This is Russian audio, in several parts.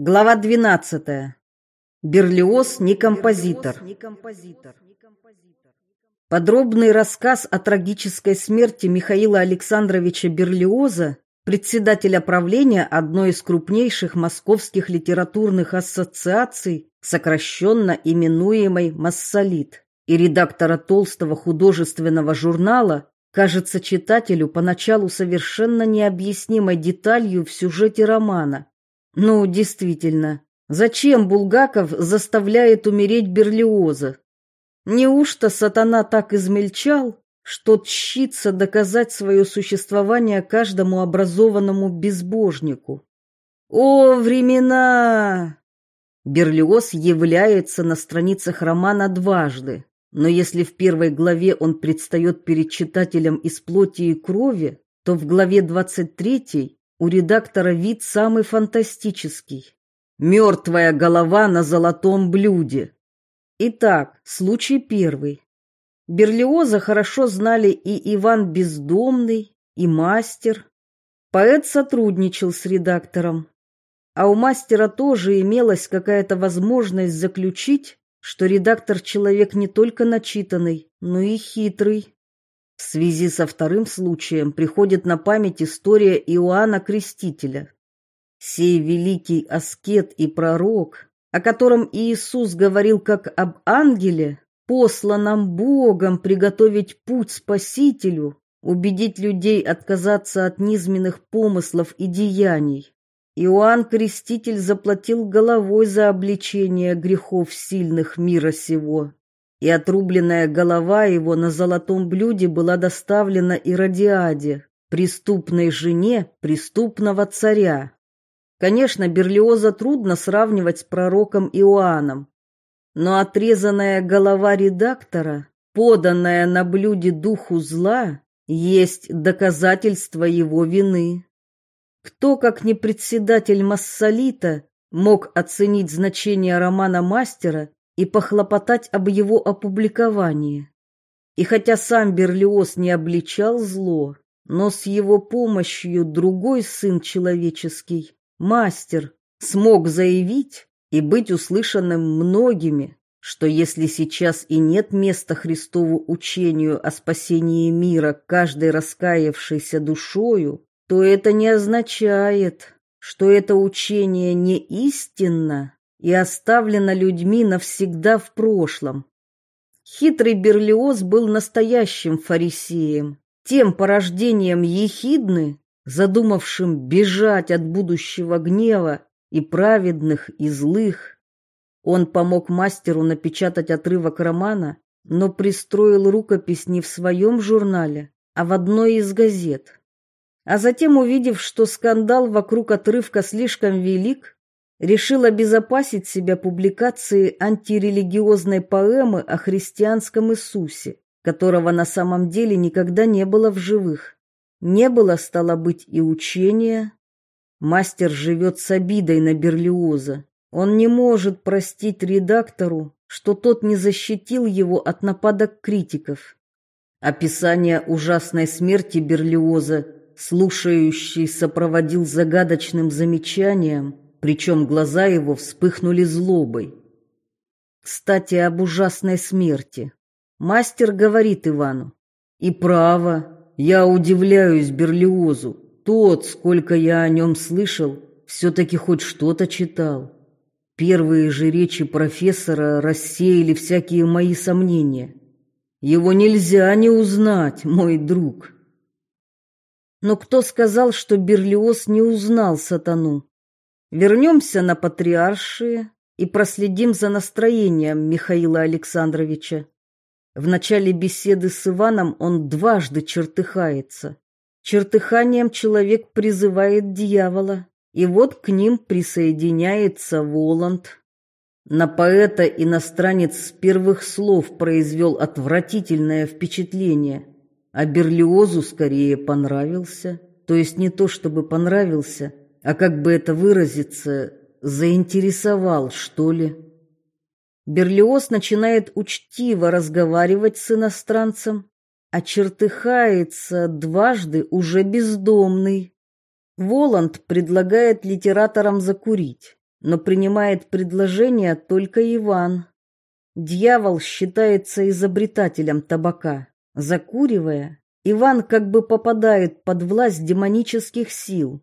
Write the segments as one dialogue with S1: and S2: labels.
S1: Глава 12. Берлиоз не композитор. Подробный рассказ о трагической смерти Михаила Александровича Берлиоза, председателя правления одной из крупнейших московских литературных ассоциаций, сокращенно именуемой «Массолит», и редактора толстого художественного журнала, кажется читателю поначалу совершенно необъяснимой деталью в сюжете романа. Ну, действительно, зачем Булгаков заставляет умереть Берлиоза? Неужто сатана так измельчал, что тщится доказать свое существование каждому образованному безбожнику? О, времена! Берлиоз является на страницах романа дважды, но если в первой главе он предстает перед читателем из плоти и крови, то в главе 23 у редактора вид самый фантастический. Мертвая голова на золотом блюде. Итак, случай первый. Берлиоза хорошо знали и Иван Бездомный, и мастер. Поэт сотрудничал с редактором. А у мастера тоже имелась какая-то возможность заключить, что редактор человек не только начитанный, но и хитрый. В связи со вторым случаем приходит на память история Иоанна Крестителя. Сей великий аскет и пророк, о котором Иисус говорил как об ангеле, посланном Богом приготовить путь Спасителю, убедить людей отказаться от низменных помыслов и деяний. Иоанн Креститель заплатил головой за обличение грехов сильных мира сего и отрубленная голова его на золотом блюде была доставлена Иродиаде, преступной жене преступного царя. Конечно, Берлиоза трудно сравнивать с пророком Иоанном, но отрезанная голова редактора, поданная на блюде духу зла, есть доказательство его вины. Кто, как не председатель Массолита, мог оценить значение романа мастера и похлопотать об его опубликовании. И хотя сам Берлиоз не обличал зло, но с его помощью другой сын человеческий, мастер, смог заявить и быть услышанным многими, что если сейчас и нет места Христову учению о спасении мира каждой раскаявшейся душою, то это не означает, что это учение не истинно, и оставлена людьми навсегда в прошлом. Хитрый Берлиоз был настоящим фарисеем, тем порождением ехидны, задумавшим бежать от будущего гнева и праведных, и злых. Он помог мастеру напечатать отрывок романа, но пристроил рукопись не в своем журнале, а в одной из газет. А затем, увидев, что скандал вокруг отрывка слишком велик, решил обезопасить себя публикацией антирелигиозной поэмы о христианском Иисусе, которого на самом деле никогда не было в живых. Не было, стало быть, и учения. Мастер живет с обидой на Берлиоза. Он не может простить редактору, что тот не защитил его от нападок критиков. Описание ужасной смерти Берлиоза слушающий сопроводил загадочным замечанием – причем глаза его вспыхнули злобой. Кстати, об ужасной смерти. Мастер говорит Ивану. И право, я удивляюсь Берлиозу. Тот, сколько я о нем слышал, все-таки хоть что-то читал. Первые же речи профессора рассеяли всякие мои сомнения. Его нельзя не узнать, мой друг. Но кто сказал, что Берлиоз не узнал сатану? Вернемся на патриаршие и проследим за настроением Михаила Александровича. В начале беседы с Иваном он дважды чертыхается. Чертыханием человек призывает дьявола, и вот к ним присоединяется Воланд. На поэта иностранец с первых слов произвел отвратительное впечатление, а Берлиозу скорее понравился, то есть не то чтобы понравился, а как бы это выразиться, заинтересовал, что ли. Берлиоз начинает учтиво разговаривать с иностранцем, а чертыхается дважды уже бездомный. Воланд предлагает литераторам закурить, но принимает предложение только Иван. Дьявол считается изобретателем табака. Закуривая, Иван как бы попадает под власть демонических сил.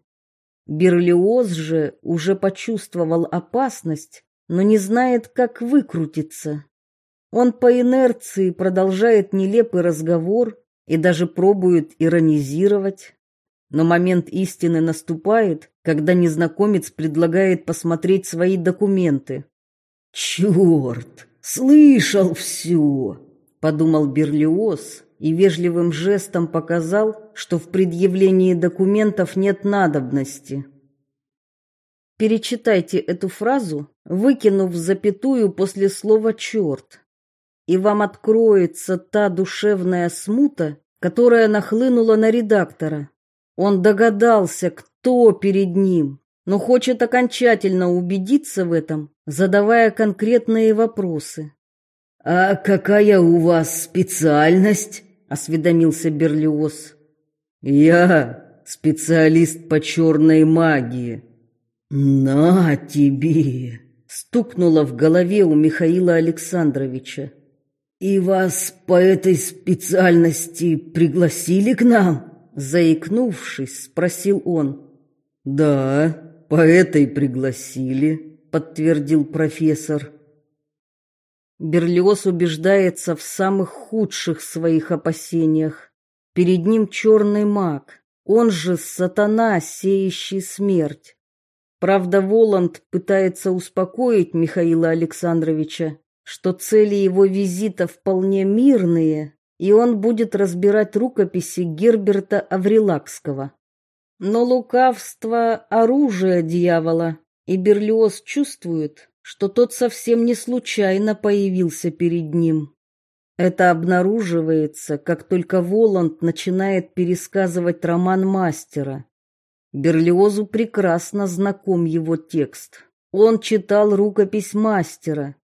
S1: Берлиоз же уже почувствовал опасность, но не знает, как выкрутиться. Он по инерции продолжает нелепый разговор и даже пробует иронизировать. Но момент истины наступает, когда незнакомец предлагает посмотреть свои документы. «Черт! Слышал все!» — подумал Берлиоз и вежливым жестом показал, что в предъявлении документов нет надобности. Перечитайте эту фразу, выкинув запятую после слова «черт», и вам откроется та душевная смута, которая нахлынула на редактора. Он догадался, кто перед ним, но хочет окончательно убедиться в этом, задавая конкретные вопросы. «А какая у вас специальность?» — осведомился Берлиоз. «Я специалист по черной магии». «На тебе!» — стукнуло в голове у Михаила Александровича. «И вас по этой специальности пригласили к нам?» Заикнувшись, спросил он. «Да, по этой пригласили», — подтвердил профессор. Берлиоз убеждается в самых худших своих опасениях. Перед ним черный маг, он же сатана, сеющий смерть. Правда, Воланд пытается успокоить Михаила Александровича, что цели его визита вполне мирные, и он будет разбирать рукописи Герберта Аврилакского. Но лукавство – оружие дьявола, и Берлиоз чувствует, что тот совсем не случайно появился перед ним. Это обнаруживается, как только Воланд начинает пересказывать роман мастера. Берлиозу прекрасно знаком его текст. Он читал рукопись мастера.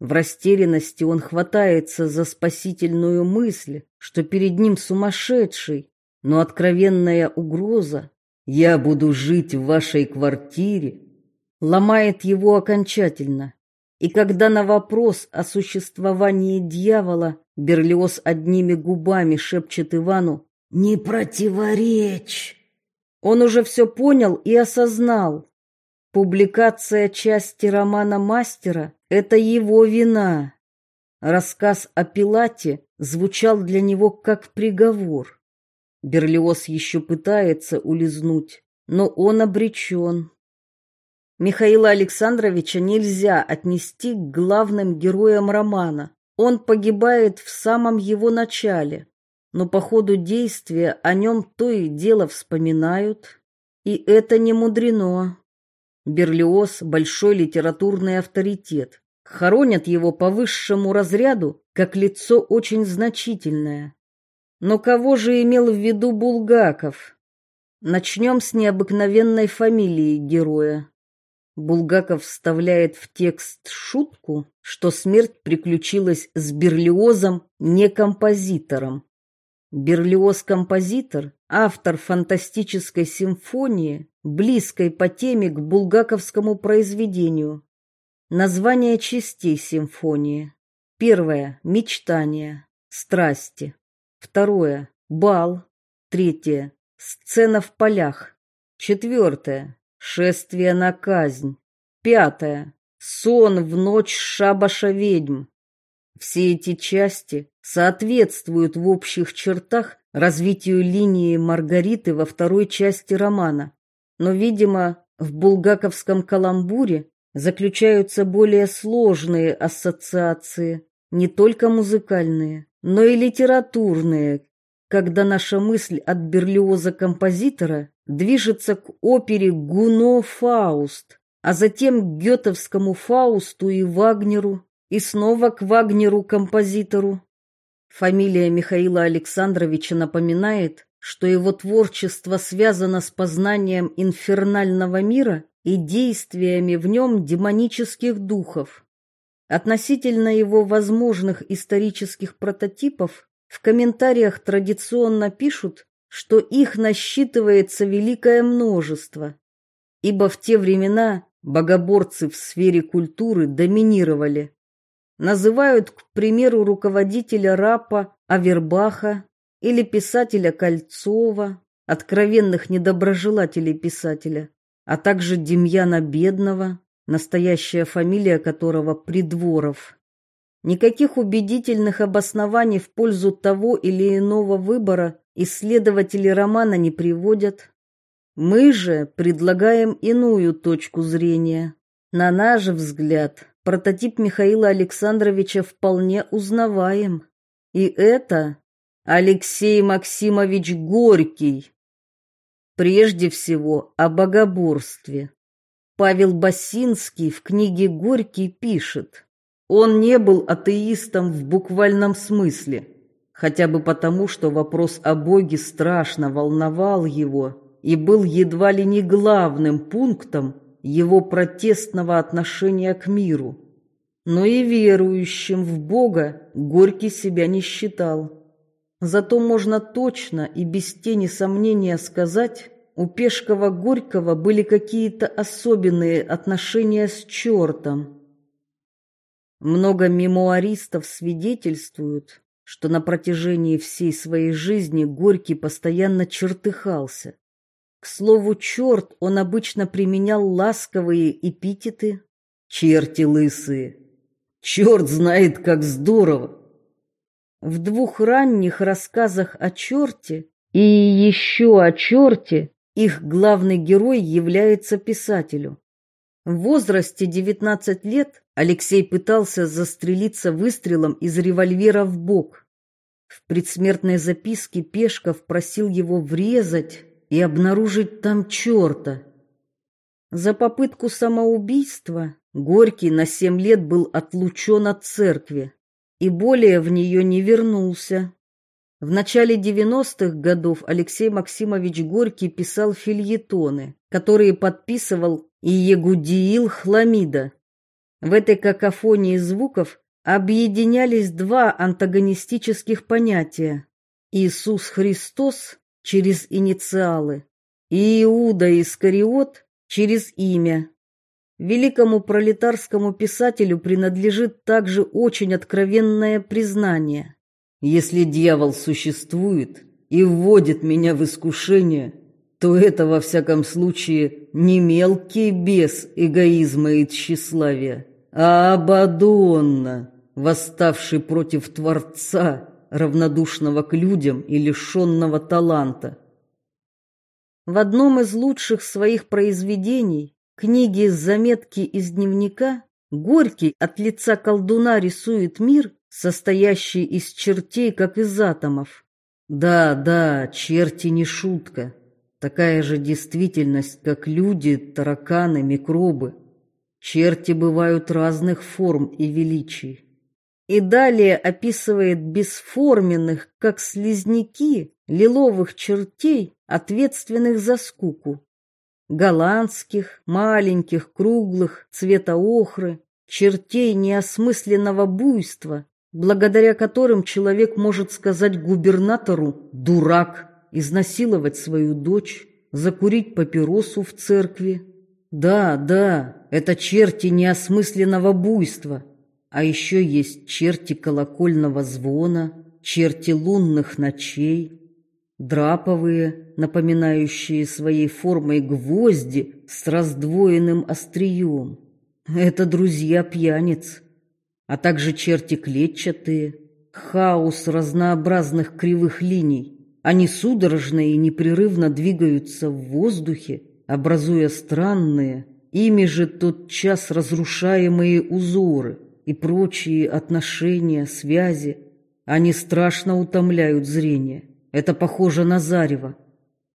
S1: В растерянности он хватается за спасительную мысль, что перед ним сумасшедший, но откровенная угроза «Я буду жить в вашей квартире» ломает его окончательно. И когда на вопрос о существовании дьявола Берлиоз одними губами шепчет Ивану «Не противоречь!», он уже все понял и осознал. Публикация части романа «Мастера» — это его вина. Рассказ о Пилате звучал для него как приговор. Берлиоз еще пытается улизнуть, но он обречен. Михаила Александровича нельзя отнести к главным героям романа. Он погибает в самом его начале, но по ходу действия о нем то и дело вспоминают, и это не мудрено. Берлиоз – большой литературный авторитет. Хоронят его по высшему разряду, как лицо очень значительное. Но кого же имел в виду Булгаков? Начнем с необыкновенной фамилии героя. Булгаков вставляет в текст шутку, что смерть приключилась с Берлиозом, не композитором. Берлиоз-композитор, автор фантастической симфонии, близкой по теме к булгаковскому произведению. Название частей симфонии. Первое – мечтание, страсти. Второе – бал. Третье – сцена в полях. Четвертое Шествие на казнь. Пятое. Сон в ночь шабаша ведьм. Все эти части соответствуют в общих чертах развитию линии Маргариты во второй части романа. Но, видимо, в булгаковском каламбуре заключаются более сложные ассоциации, не только музыкальные, но и литературные, когда наша мысль от Берлиоза-композитора движется к опере Гуно Фауст, а затем к Гетовскому Фаусту и Вагнеру, и снова к Вагнеру-композитору. Фамилия Михаила Александровича напоминает, что его творчество связано с познанием инфернального мира и действиями в нем демонических духов. Относительно его возможных исторических прототипов в комментариях традиционно пишут, что их насчитывается великое множество, ибо в те времена богоборцы в сфере культуры доминировали. Называют, к примеру, руководителя РАПа Авербаха или писателя Кольцова, откровенных недоброжелателей писателя, а также Демьяна Бедного, настоящая фамилия которого Придворов. Никаких убедительных обоснований в пользу того или иного выбора исследователи романа не приводят. Мы же предлагаем иную точку зрения. На наш взгляд, прототип Михаила Александровича вполне узнаваем. И это Алексей Максимович Горький. Прежде всего о богоборстве. Павел Басинский в книге «Горький» пишет, он не был атеистом в буквальном смысле, хотя бы потому, что вопрос о Боге страшно волновал его и был едва ли не главным пунктом его протестного отношения к миру. Но и верующим в Бога Горький себя не считал. Зато можно точно и без тени сомнения сказать, у Пешкова-Горького были какие-то особенные отношения с чертом. Много мемуаристов свидетельствуют, что на протяжении всей своей жизни Горький постоянно чертыхался. К слову, черт он обычно применял ласковые эпитеты «черти лысые», «черт знает, как здорово». В двух ранних рассказах о черте и еще о черте их главный герой является писателю. В возрасте 19 лет Алексей пытался застрелиться выстрелом из револьвера в бок. В предсмертной записке Пешков просил его врезать и обнаружить там черта. За попытку самоубийства Горький на семь лет был отлучен от церкви и более в нее не вернулся. В начале 90-х годов Алексей Максимович Горький писал фильетоны, которые подписывал Иегудиил Хламида. В этой какофонии звуков объединялись два антагонистических понятия: Иисус Христос через инициалы, и Иуда Искариот через имя. Великому пролетарскому писателю принадлежит также очень откровенное признание. Если дьявол существует и вводит меня в искушение, то это во всяком случае не мелкий бес эгоизма и тщеславия, а Абадонна, восставший против Творца, равнодушного к людям и лишенного таланта. В одном из лучших своих произведений, книге «Заметки из дневника», Горький от лица колдуна рисует мир, состоящий из чертей, как из атомов. Да, да, черти не шутка. Такая же действительность, как люди, тараканы, микробы. Черти бывают разных форм и величий и далее описывает бесформенных, как слизняки, лиловых чертей, ответственных за скуку. Голландских, маленьких, круглых, цвета охры, чертей неосмысленного буйства, благодаря которым человек может сказать губернатору «дурак», изнасиловать свою дочь, закурить папиросу в церкви. Да, да, это черти неосмысленного буйства, а еще есть черти колокольного звона, черти лунных ночей, драповые, напоминающие своей формой гвозди с раздвоенным острием. Это друзья пьяниц, а также черти клетчатые, хаос разнообразных кривых линий. Они судорожно и непрерывно двигаются в воздухе, образуя странные, ими же тотчас разрушаемые узоры – и прочие отношения, связи, они страшно утомляют зрение. Это похоже на зарево.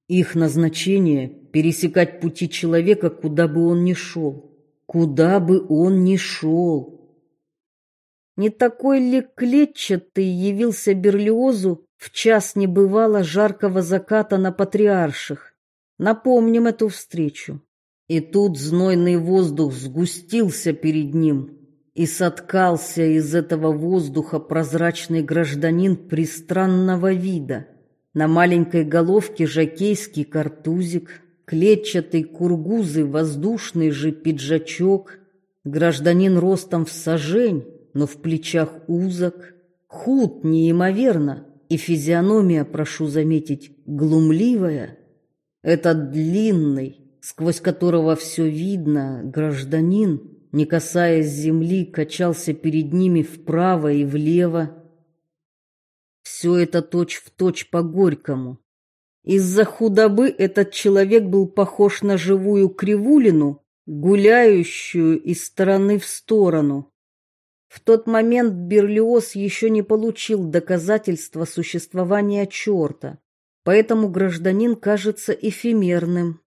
S1: Их назначение – пересекать пути человека, куда бы он ни шел. Куда бы он ни шел. Не такой ли клетчатый явился Берлиозу в час небывало жаркого заката на Патриарших? Напомним эту встречу. И тут знойный воздух сгустился перед ним, и соткался из этого воздуха прозрачный гражданин пристранного вида. На маленькой головке жакейский картузик, клетчатый кургузы воздушный же пиджачок, гражданин ростом в сажень, но в плечах узок, худ неимоверно, и физиономия, прошу заметить, глумливая. Этот длинный, сквозь которого все видно, гражданин, не касаясь земли, качался перед ними вправо и влево. Все это точь-в-точь точь по Горькому. Из-за худобы этот человек был похож на живую кривулину, гуляющую из стороны в сторону. В тот момент Берлиоз еще не получил доказательства существования черта, поэтому гражданин кажется эфемерным.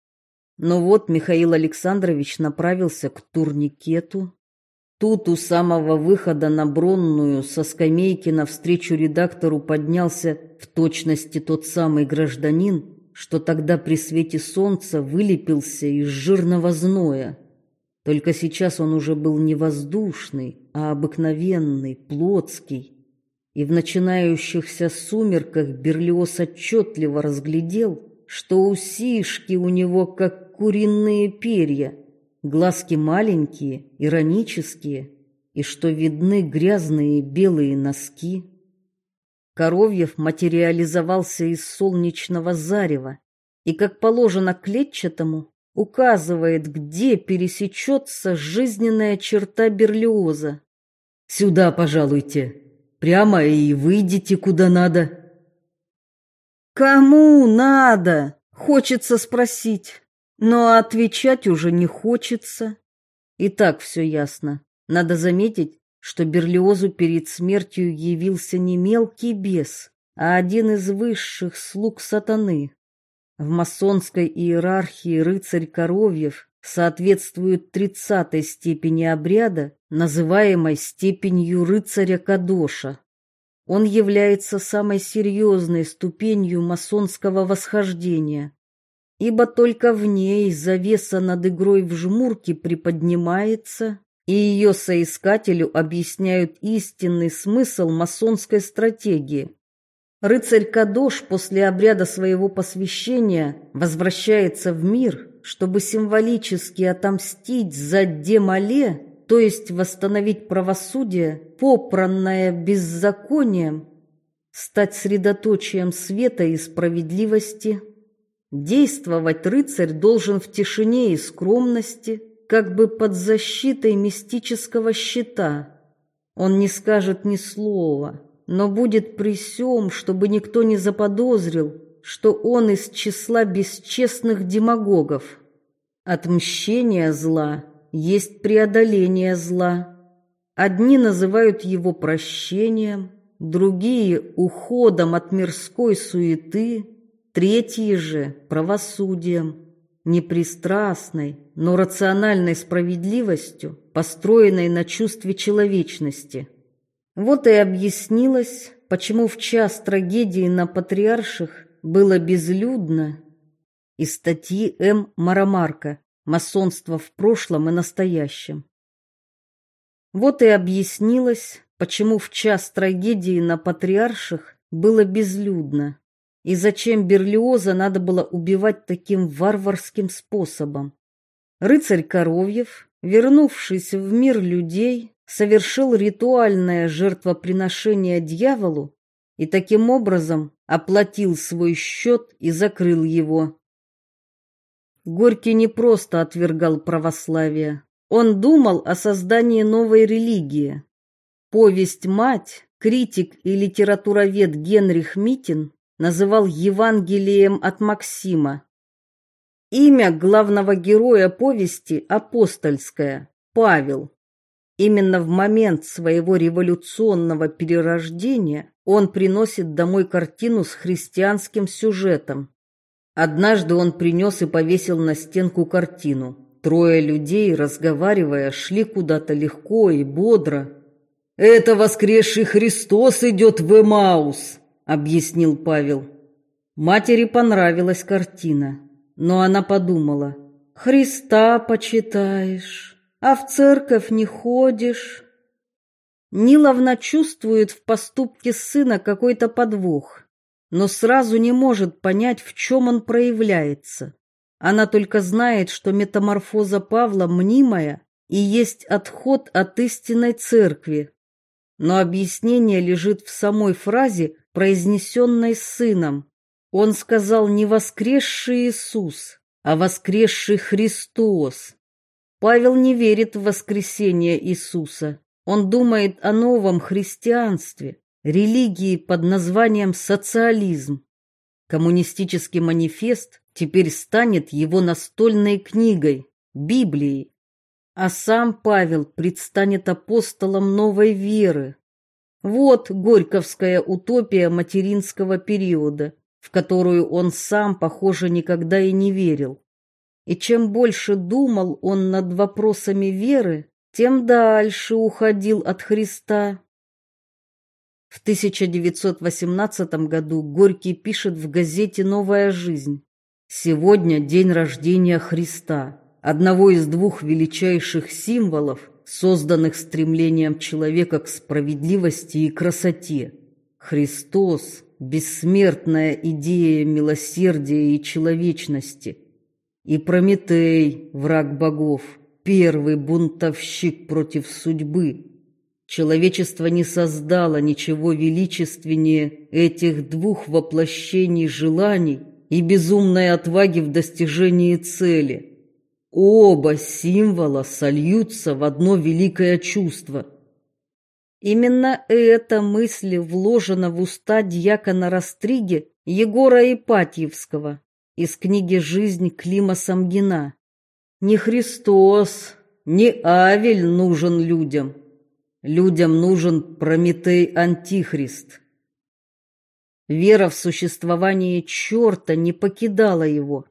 S1: Но вот Михаил Александрович направился к турникету. Тут у самого выхода на Бронную со скамейки навстречу редактору поднялся в точности тот самый гражданин, что тогда при свете солнца вылепился из жирного зноя. Только сейчас он уже был не воздушный, а обыкновенный, плотский. И в начинающихся сумерках Берлиоз отчетливо разглядел, что усишки у него как куриные перья, глазки маленькие, иронические, и что видны грязные белые носки. Коровьев материализовался из солнечного зарева и, как положено клетчатому, указывает, где пересечется жизненная черта Берлиоза. «Сюда, пожалуйте, прямо и выйдите куда надо». «Кому надо?» — хочется спросить, но отвечать уже не хочется. И так все ясно. Надо заметить, что Берлиозу перед смертью явился не мелкий бес, а один из высших слуг сатаны. В масонской иерархии рыцарь Коровьев соответствует тридцатой степени обряда, называемой степенью рыцаря Кадоша. Он является самой серьезной ступенью масонского восхождения, ибо только в ней завеса над игрой в жмурки приподнимается, и ее соискателю объясняют истинный смысл масонской стратегии. Рыцарь Кадош после обряда своего посвящения возвращается в мир, чтобы символически отомстить за демале, то есть восстановить правосудие, попранное беззаконием, стать средоточием света и справедливости. Действовать рыцарь должен в тишине и скромности, как бы под защитой мистического щита. Он не скажет ни слова, но будет при сём, чтобы никто не заподозрил, что он из числа бесчестных демагогов. Отмщение зла есть преодоление зла. Одни называют его прощением, другие – уходом от мирской суеты, третьи же – правосудием, непристрастной, но рациональной справедливостью, построенной на чувстве человечности – вот и объяснилось, почему в час трагедии на Патриарших было безлюдно. Из статьи М. Марамарка «Масонство в прошлом и настоящем». Вот и объяснилось, почему в час трагедии на Патриарших было безлюдно, и зачем Берлиоза надо было убивать таким варварским способом. Рыцарь Коровьев, вернувшись в мир людей, совершил ритуальное жертвоприношение дьяволу и таким образом оплатил свой счет и закрыл его. Горький не просто отвергал православие, он думал о создании новой религии. Повесть «Мать» критик и литературовед Генрих Митин называл Евангелием от Максима. Имя главного героя повести апостольское – Павел. Именно в момент своего революционного перерождения он приносит домой картину с христианским сюжетом. Однажды он принес и повесил на стенку картину. Трое людей, разговаривая, шли куда-то легко и бодро. «Это воскресший Христос идет в Эмаус», — объяснил Павел. Матери понравилась картина, но она подумала, «Христа почитаешь» а в церковь не ходишь. Ниловна чувствует в поступке сына какой-то подвох, но сразу не может понять, в чем он проявляется. Она только знает, что метаморфоза Павла мнимая и есть отход от истинной церкви. Но объяснение лежит в самой фразе, произнесенной сыном. Он сказал не воскресший Иисус, а воскресший Христос. Павел не верит в воскресение Иисуса. Он думает о новом христианстве, религии под названием социализм. Коммунистический манифест теперь станет его настольной книгой, Библией. А сам Павел предстанет апостолом новой веры. Вот горьковская утопия материнского периода, в которую он сам, похоже, никогда и не верил. И чем больше думал он над вопросами веры, тем дальше уходил от Христа. В 1918 году Горький пишет в газете «Новая жизнь». «Сегодня день рождения Христа, одного из двух величайших символов, созданных стремлением человека к справедливости и красоте. Христос – бессмертная идея милосердия и человечности. И Прометей – враг богов, первый бунтовщик против судьбы, Человечество не создало ничего величественнее этих двух воплощений желаний и безумной отваги в достижении цели. Оба символа сольются в одно великое чувство. Именно эта мысль вложена в уста дьякона Растриги Егора Ипатьевского из книги «Жизнь» Клима Самгина. Не Христос, не Авель нужен людям, Людям нужен Прометей-антихрист. Вера в существование черта не покидала его.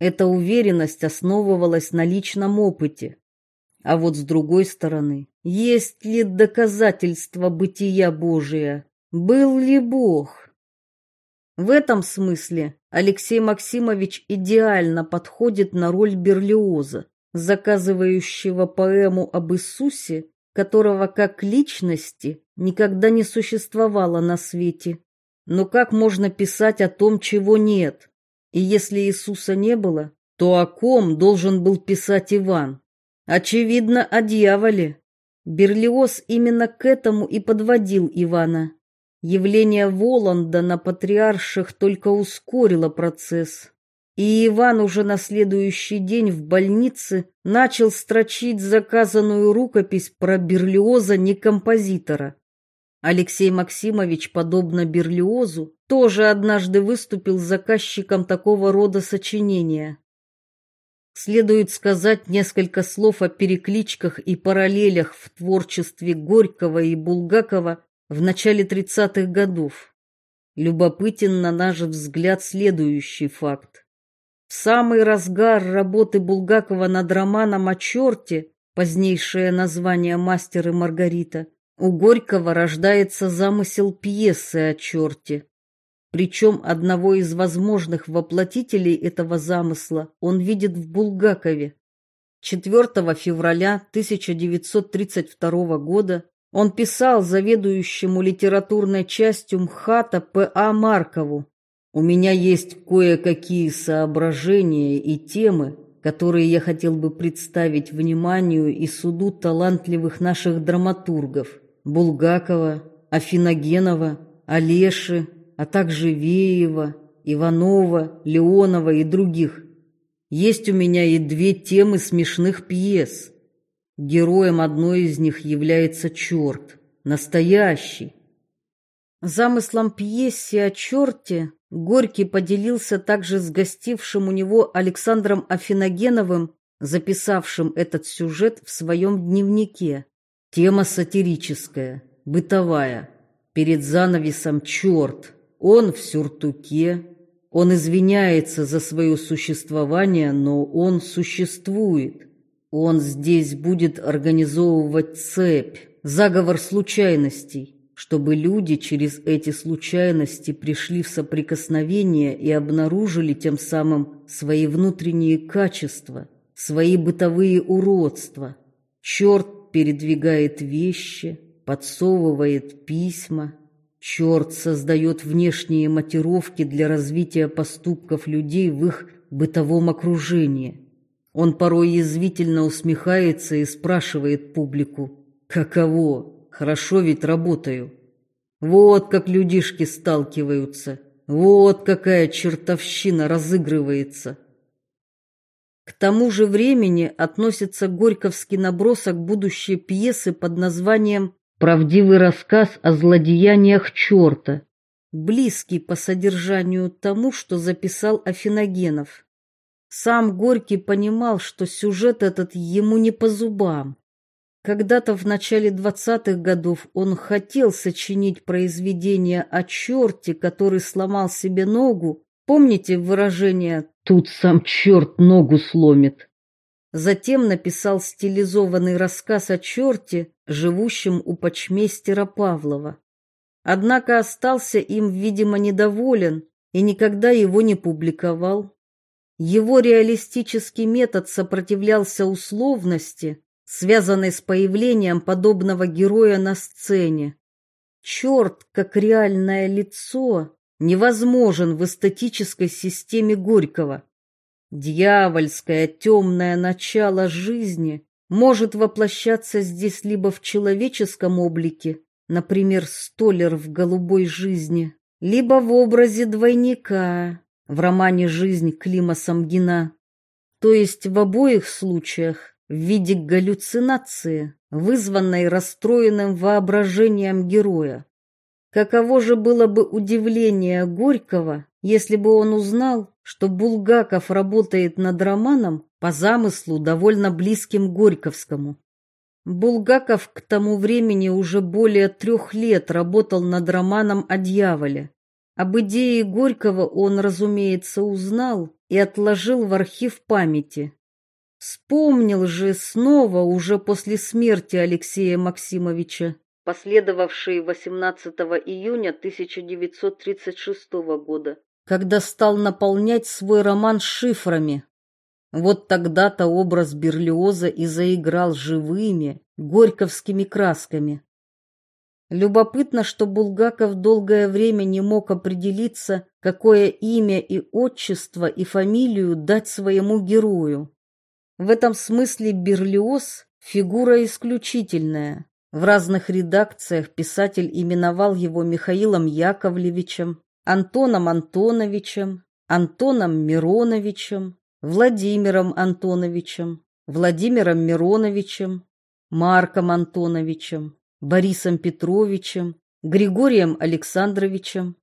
S1: Эта уверенность основывалась на личном опыте. А вот с другой стороны, есть ли доказательства бытия Божия? Был ли Бог? В этом смысле Алексей Максимович идеально подходит на роль Берлиоза, заказывающего поэму об Иисусе которого как личности никогда не существовало на свете. Но как можно писать о том, чего нет? И если Иисуса не было, то о ком должен был писать Иван? Очевидно, о дьяволе. Берлиоз именно к этому и подводил Ивана. Явление Воланда на патриарших только ускорило процесс. И Иван уже на следующий день в больнице начал строчить заказанную рукопись про Берлиоза не композитора. Алексей Максимович, подобно Берлиозу, тоже однажды выступил заказчиком такого рода сочинения. Следует сказать несколько слов о перекличках и параллелях в творчестве Горького и Булгакова в начале 30-х годов. Любопытен на наш взгляд следующий факт. В самый разгар работы Булгакова над романом о черте, позднейшее название «Мастер и Маргарита», у Горького рождается замысел пьесы о черте. Причем одного из возможных воплотителей этого замысла он видит в Булгакове. 4 февраля 1932 года он писал заведующему литературной частью МХАТа П.А. Маркову у меня есть кое-какие соображения и темы, которые я хотел бы представить вниманию и суду талантливых наших драматургов Булгакова, Афиногенова, Олеши, а также Веева, Иванова, Леонова и других. Есть у меня и две темы смешных пьес. Героем одной из них является черт, настоящий. Замыслом пьесы о черте Горький поделился также с гостившим у него Александром Афиногеновым, записавшим этот сюжет в своем дневнике. Тема сатирическая, бытовая. Перед занавесом черт, он в сюртуке, он извиняется за свое существование, но он существует. Он здесь будет организовывать цепь, заговор случайностей чтобы люди через эти случайности пришли в соприкосновение и обнаружили тем самым свои внутренние качества, свои бытовые уродства. Черт передвигает вещи, подсовывает письма. Черт создает внешние мотивировки для развития поступков людей в их бытовом окружении. Он порой язвительно усмехается и спрашивает публику, «Каково? Хорошо ведь работаю». Вот как людишки сталкиваются, вот какая чертовщина разыгрывается. К тому же времени относится горьковский набросок будущей пьесы под названием «Правдивый рассказ о злодеяниях черта», близкий по содержанию тому, что записал Афиногенов. Сам Горький понимал, что сюжет этот ему не по зубам. Когда-то в начале двадцатых годов он хотел сочинить произведение о черте, который сломал себе ногу. Помните выражение «тут сам черт ногу сломит»? Затем написал стилизованный рассказ о черте, живущем у почмейстера Павлова. Однако остался им, видимо, недоволен и никогда его не публиковал. Его реалистический метод сопротивлялся условности, связанной с появлением подобного героя на сцене. Черт, как реальное лицо, невозможен в эстетической системе Горького. Дьявольское темное начало жизни может воплощаться здесь либо в человеческом облике, например, столер в голубой жизни, либо в образе двойника в романе «Жизнь» Клима Самгина. То есть в обоих случаях в виде галлюцинации, вызванной расстроенным воображением героя. Каково же было бы удивление Горького, если бы он узнал, что Булгаков работает над романом по замыслу довольно близким Горьковскому. Булгаков к тому времени уже более трех лет работал над романом о дьяволе. Об идее Горького он, разумеется, узнал и отложил в архив памяти. Вспомнил же снова уже после смерти Алексея Максимовича, последовавшей 18 июня 1936 года, когда стал наполнять свой роман шифрами. Вот тогда-то образ Берлиоза и заиграл живыми, горьковскими красками. Любопытно, что Булгаков долгое время не мог определиться, какое имя и отчество и фамилию дать своему герою. В этом смысле Берлиоз – фигура исключительная. В разных редакциях писатель именовал его Михаилом Яковлевичем, Антоном Антоновичем, Антоном Мироновичем, Владимиром Антоновичем, Владимиром Мироновичем, Марком Антоновичем, Борисом Петровичем, Григорием Александровичем.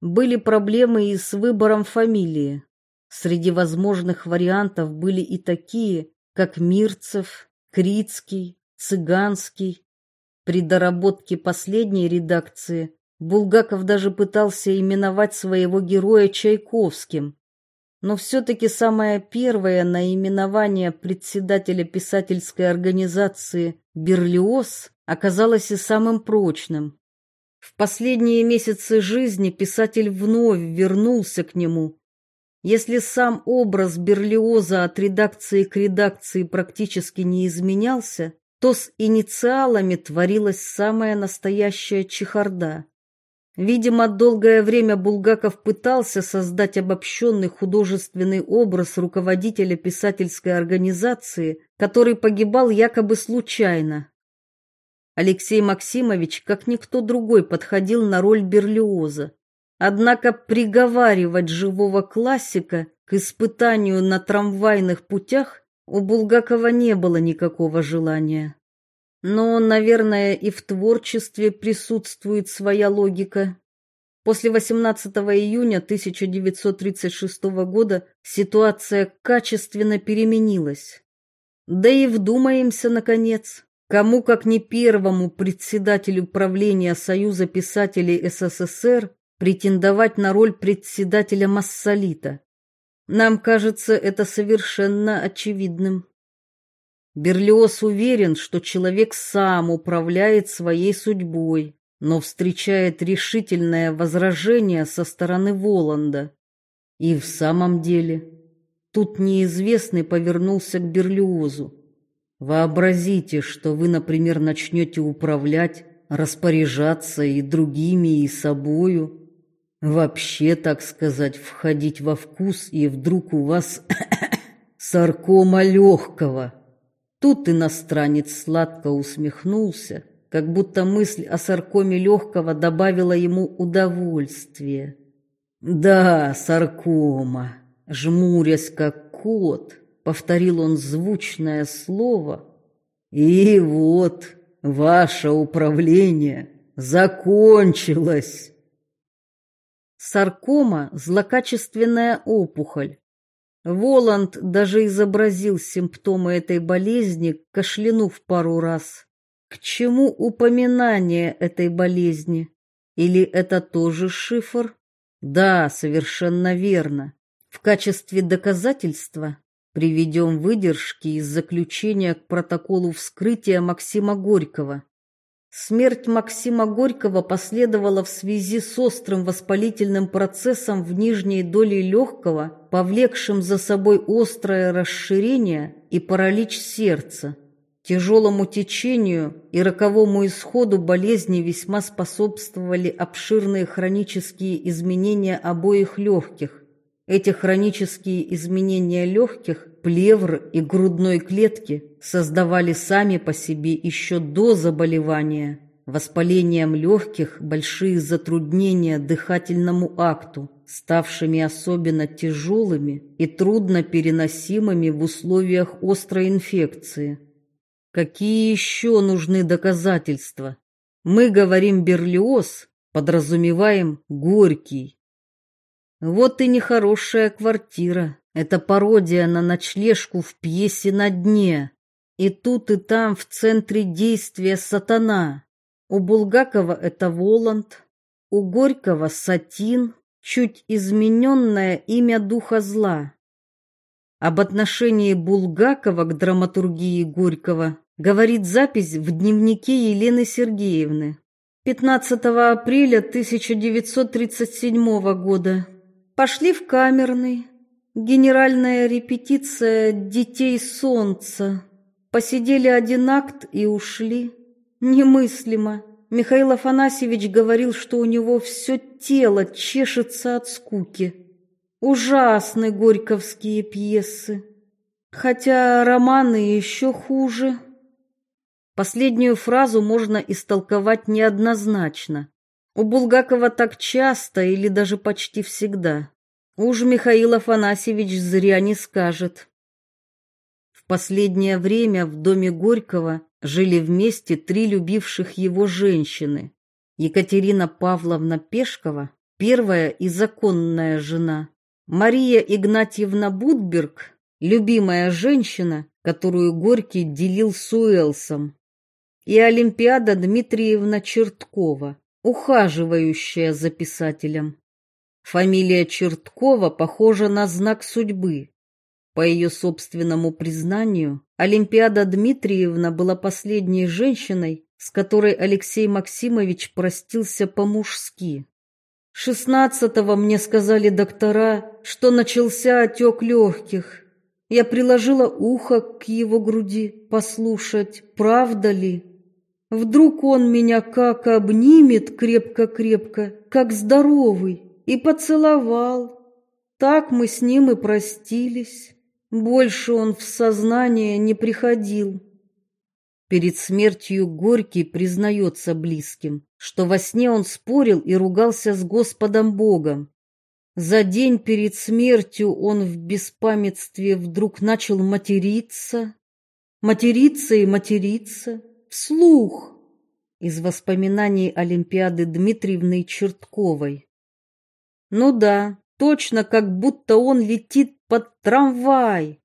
S1: Были проблемы и с выбором фамилии. Среди возможных вариантов были и такие, как Мирцев, Крицкий, Цыганский. При доработке последней редакции Булгаков даже пытался именовать своего героя Чайковским. Но все-таки самое первое наименование председателя писательской организации «Берлиоз» оказалось и самым прочным. В последние месяцы жизни писатель вновь вернулся к нему, если сам образ Берлиоза от редакции к редакции практически не изменялся, то с инициалами творилась самая настоящая чехарда. Видимо, долгое время Булгаков пытался создать обобщенный художественный образ руководителя писательской организации, который погибал якобы случайно. Алексей Максимович, как никто другой, подходил на роль Берлиоза. Однако приговаривать живого классика к испытанию на трамвайных путях у Булгакова не было никакого желания. Но, наверное, и в творчестве присутствует своя логика. После 18 июня 1936 года ситуация качественно переменилась. Да и вдумаемся, наконец, кому, как не первому председателю правления Союза писателей СССР, претендовать на роль председателя Массолита. Нам кажется это совершенно очевидным. Берлиоз уверен, что человек сам управляет своей судьбой, но встречает решительное возражение со стороны Воланда. И в самом деле, тут неизвестный повернулся к Берлиозу. Вообразите, что вы, например, начнете управлять, распоряжаться и другими, и собою, вообще, так сказать, входить во вкус, и вдруг у вас саркома легкого. Тут иностранец сладко усмехнулся, как будто мысль о саркоме легкого добавила ему удовольствия. «Да, саркома», — жмурясь как кот, повторил он звучное слово. «И вот ваше управление закончилось». Саркома – злокачественная опухоль. Воланд даже изобразил симптомы этой болезни, кашлянув пару раз. К чему упоминание этой болезни? Или это тоже шифр? Да, совершенно верно. В качестве доказательства приведем выдержки из заключения к протоколу вскрытия Максима Горького. Смерть Максима Горького последовала в связи с острым воспалительным процессом в нижней доле легкого, повлекшим за собой острое расширение и паралич сердца. Тяжелому течению и роковому исходу болезни весьма способствовали обширные хронические изменения обоих легких. Эти хронические изменения легких, плевр и грудной клетки создавали сами по себе еще до заболевания воспалением легких большие затруднения дыхательному акту, ставшими особенно тяжелыми и трудно переносимыми в условиях острой инфекции. Какие еще нужны доказательства? Мы говорим Берлиоз, подразумеваем Горький. Вот и нехорошая квартира. Это пародия на ночлежку в пьесе «На дне». И тут и там в центре действия сатана. У Булгакова это Воланд, у Горького Сатин, чуть измененное имя духа зла. Об отношении Булгакова к драматургии Горького говорит запись в дневнике Елены Сергеевны. 15 апреля 1937 года. Пошли в камерный. Генеральная репетиция «Детей солнца». Посидели один акт и ушли. Немыслимо. Михаил Афанасьевич говорил, что у него все тело чешется от скуки. Ужасны горьковские пьесы. Хотя романы еще хуже. Последнюю фразу можно истолковать неоднозначно. У Булгакова так часто или даже почти всегда. Уж Михаил Афанасьевич зря не скажет. В последнее время в доме Горького жили вместе три любивших его женщины. Екатерина Павловна Пешкова, первая и законная жена, Мария Игнатьевна Будберг, любимая женщина, которую Горький делил с Уэлсом, и Олимпиада Дмитриевна Черткова, ухаживающая за писателем. Фамилия Черткова похожа на знак судьбы. По ее собственному признанию, Олимпиада Дмитриевна была последней женщиной, с которой Алексей Максимович простился по-мужски. Шестнадцатого мне сказали доктора, что начался отек легких. Я приложила ухо к его груди, послушать, правда ли. Вдруг он меня как обнимет крепко-крепко, как здоровый, и поцеловал. Так мы с ним и простились. Больше он в сознание не приходил. Перед смертью Горький признается близким, что во сне он спорил и ругался с Господом Богом. За день перед смертью он в беспамятстве вдруг начал материться, материться и материться, вслух, из воспоминаний Олимпиады Дмитриевны Чертковой. Ну да, точно как будто он летит под трамвай,